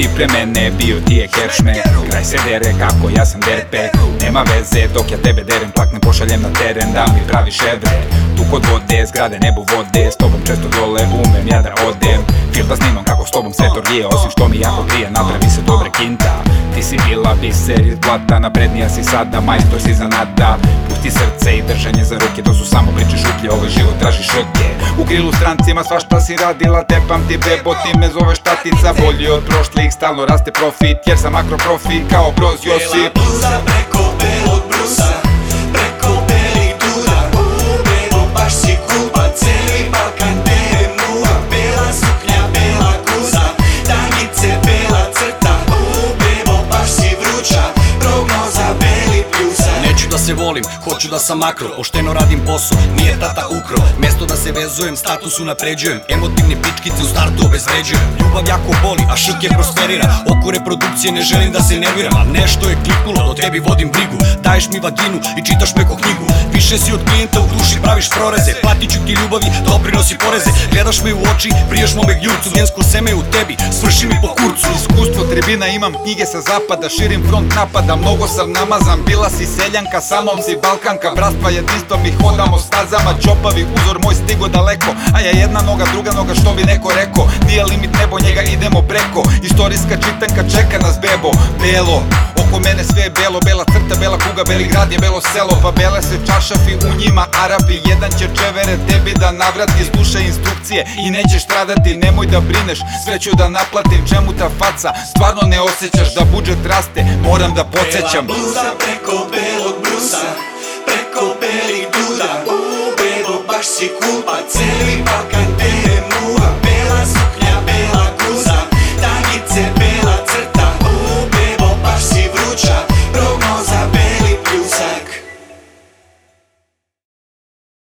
Ти пре мене био ти е хершме, Грај се дере како јас сум дерпе Нема везе док ја тебе дерем Пак не пошалјем на терен. Да ми прави шевре. Тук од воде, зграде небо воде. С тобом често доле умем ја да одем. Фил снимам tobom sve to rije Osim što mi jako prije napravi se dobre kinta. Ti si bila biser iz blata Naprednija si sada, majstor si za nada Pusti srce i držanje za ruke To su samo priče šuplje, ovaj život traži šrke U krilu strancima svašta si radila Tepam ti bebo, ti me zoveš tatica. Bolji od prošlih, stalno raste profit Jer sam makro profi kao broz Josip Volim, hoću da sam makro Pošteno radim posao, nije tata ukro. Mesto da se vezujem, status unapređujem Emotivne pičkice u startu obezvređujem. Ljubav jako boli, a šike prosperira. Oko reprodukcije ne želim da se nerviram A nešto je kliknulo, do tebi vodim brigu. Daješ mi vaginu i čitaš me ko knjigu. Više si od klijenta u duši, praviš proreze. Platit ću ti ljubavi, doprinosi poreze. Gledaš me u oči, priješ mome gljurcu Gensko seme u tebi, svrši mi po kurcu. Iskustvo tribina imam knjige sa zapada Širim front napada, mnogo sam namazan Bila si seljanka, sa mnom si balkanka Bratstva jedinstva mi hodamo stazama Čopavi uzor moj stigo daleko A ja jedna noga, druga noga, što bi neko rekao? Nije limit nebo, njega idemo preko. Istorijska čitanka čeka nas bebo Belo, oko mene sve je belo Bela crta, bela kuga, beli grad je belo selo. Pa bele se čašafi, u njima Arapi. Jedan će čevere tebi da navrati Slušaj instrukcije i nećeš stradati. Nemoj da brineš, sve ću da naplatim Čemu ta faca, stvarno ne osjećaš Da budžet raste, moram da podsjećam. Bela bluza preko belog se culpa, ți-l împacă-n